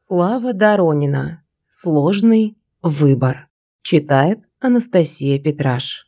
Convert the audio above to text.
Слава Доронина. Сложный выбор. Читает Анастасия Петраш.